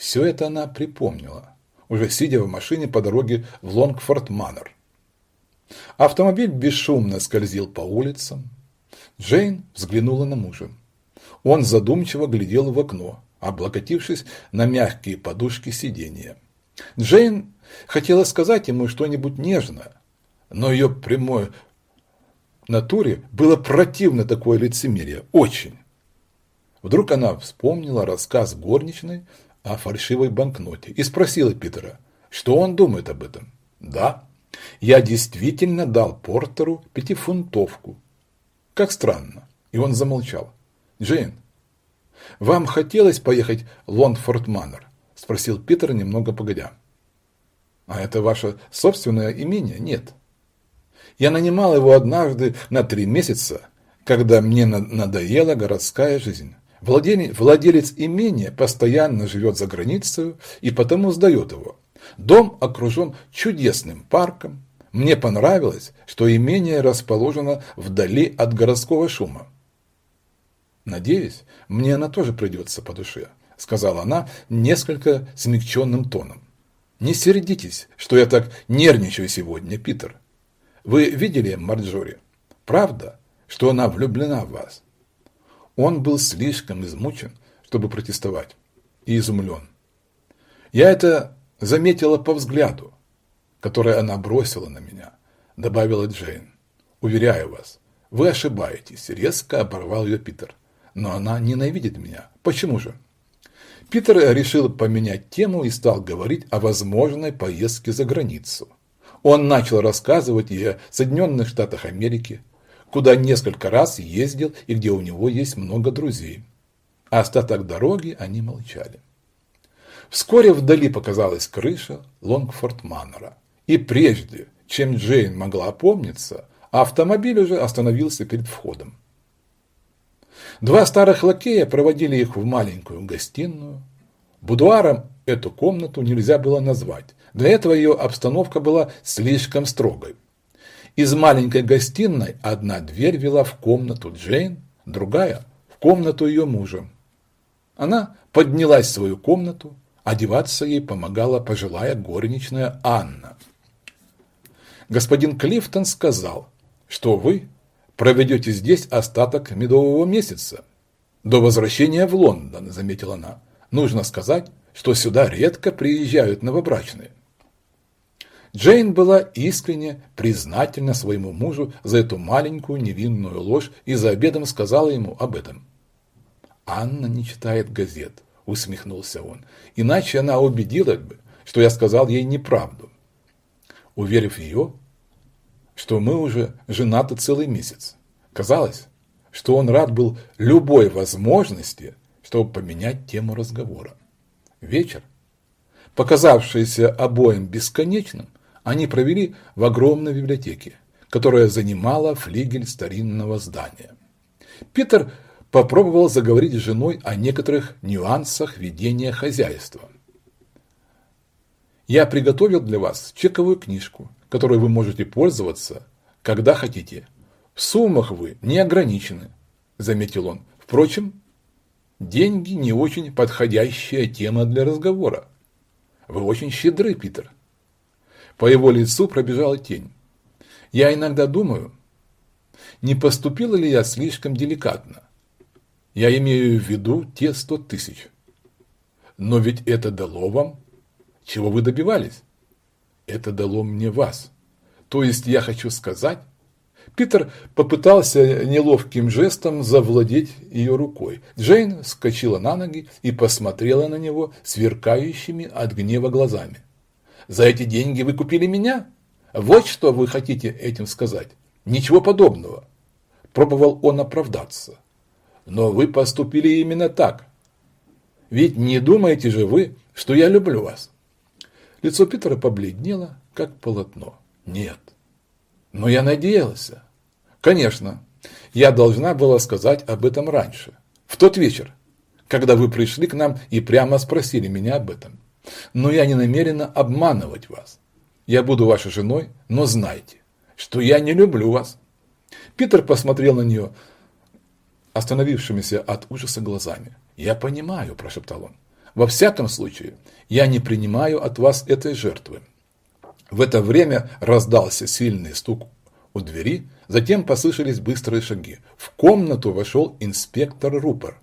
Все это она припомнила, уже сидя в машине по дороге в Лонгфорд-Маннер. Автомобиль бесшумно скользил по улицам. Джейн взглянула на мужа. Он задумчиво глядел в окно, облокотившись на мягкие подушки сиденья. Джейн хотела сказать ему что-нибудь нежное, но ее прямой натуре было противно такое лицемерие, очень. Вдруг она вспомнила рассказ горничной о фальшивой банкноте и спросила Питера, что он думает об этом. «Да, я действительно дал Портеру пятифунтовку. Как странно». И он замолчал. «Джейн, вам хотелось поехать в Лондфорд Маннер?» – спросил Питер немного погодя. «А это ваше собственное имение?» «Нет. Я нанимал его однажды на три месяца, когда мне надоела городская жизнь. Владелец, имения постоянно живет за границей и потому сдает его. Дом окружен чудесным парком. Мне понравилось, что имение расположено вдали от городского шума. «Надеюсь, мне она тоже придется по душе», – сказала она несколько смягченным тоном. «Не сердитесь, что я так нервничаю сегодня, Питер. Вы видели Марджори? Правда, что она влюблена в вас?» Он был слишком измучен, чтобы протестовать, и изумлен. Я это заметила по взгляду, который она бросила на меня, добавила Джейн. Уверяю вас, вы ошибаетесь, резко оборвал ее Питер. Но она ненавидит меня. Почему же? Питер решил поменять тему и стал говорить о возможной поездке за границу. Он начал рассказывать ей о Соединенных Штатах Америки, куда несколько раз ездил и где у него есть много друзей. А остаток дороги они молчали. Вскоре вдали показалась крыша Лонгфорд Маннера. И прежде, чем Джейн могла опомниться, автомобиль уже остановился перед входом. Два старых лакея проводили их в маленькую гостиную. Будуаром эту комнату нельзя было назвать. Для этого ее обстановка была слишком строгой. Из маленькой гостиной одна дверь вела в комнату Джейн, другая – в комнату ее мужа. Она поднялась в свою комнату, одеваться ей помогала пожилая горничная Анна. Господин Клифтон сказал, что вы проведете здесь остаток медового месяца. До возвращения в Лондон, заметила она. Нужно сказать, что сюда редко приезжают новобрачные. Джейн была искренне признательна своему мужу за эту маленькую невинную ложь и за обедом сказала ему об этом. «Анна не читает газет», – усмехнулся он, – «иначе она убедилась бы, что я сказал ей неправду». Уверив ее, что мы уже женаты целый месяц, казалось, что он рад был любой возможности, чтобы поменять тему разговора. Вечер, показавшийся обоим бесконечным, они провели в огромной библиотеке, которая занимала флигель старинного здания. Питер попробовал заговорить с женой о некоторых нюансах ведения хозяйства. «Я приготовил для вас чековую книжку, которой вы можете пользоваться, когда хотите. В суммах вы не ограничены», – заметил он. «Впрочем, деньги не очень подходящая тема для разговора. Вы очень щедры, Питер». По его лицу пробежала тень. Я иногда думаю, не поступила ли я слишком деликатно. Я имею в виду те сто тысяч. Но ведь это дало вам, чего вы добивались. Это дало мне вас. То есть я хочу сказать, Питер попытался неловким жестом завладеть ее рукой. Джейн вскочила на ноги и посмотрела на него сверкающими от гнева глазами. За эти деньги вы купили меня? Вот что вы хотите этим сказать. Ничего подобного. Пробовал он оправдаться. Но вы поступили именно так. Ведь не думаете же вы, что я люблю вас? Лицо Питера побледнело, как полотно. Нет. Но я надеялся. Конечно, я должна была сказать об этом раньше. В тот вечер, когда вы пришли к нам и прямо спросили меня об этом. Но я не намерена обманывать вас. Я буду вашей женой, но знайте, что я не люблю вас. Питер посмотрел на нее остановившимися от ужаса глазами. «Я понимаю», – прошептал он. Во всяком случае, я не принимаю от вас этой жертвы. В это время раздался сильный стук у двери, затем послышались быстрые шаги. В комнату вошел инспектор Рупер.